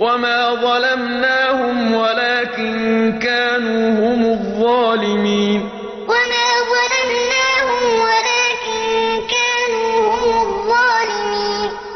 وما ظلمناهم ولكن كانوا هم الظالمين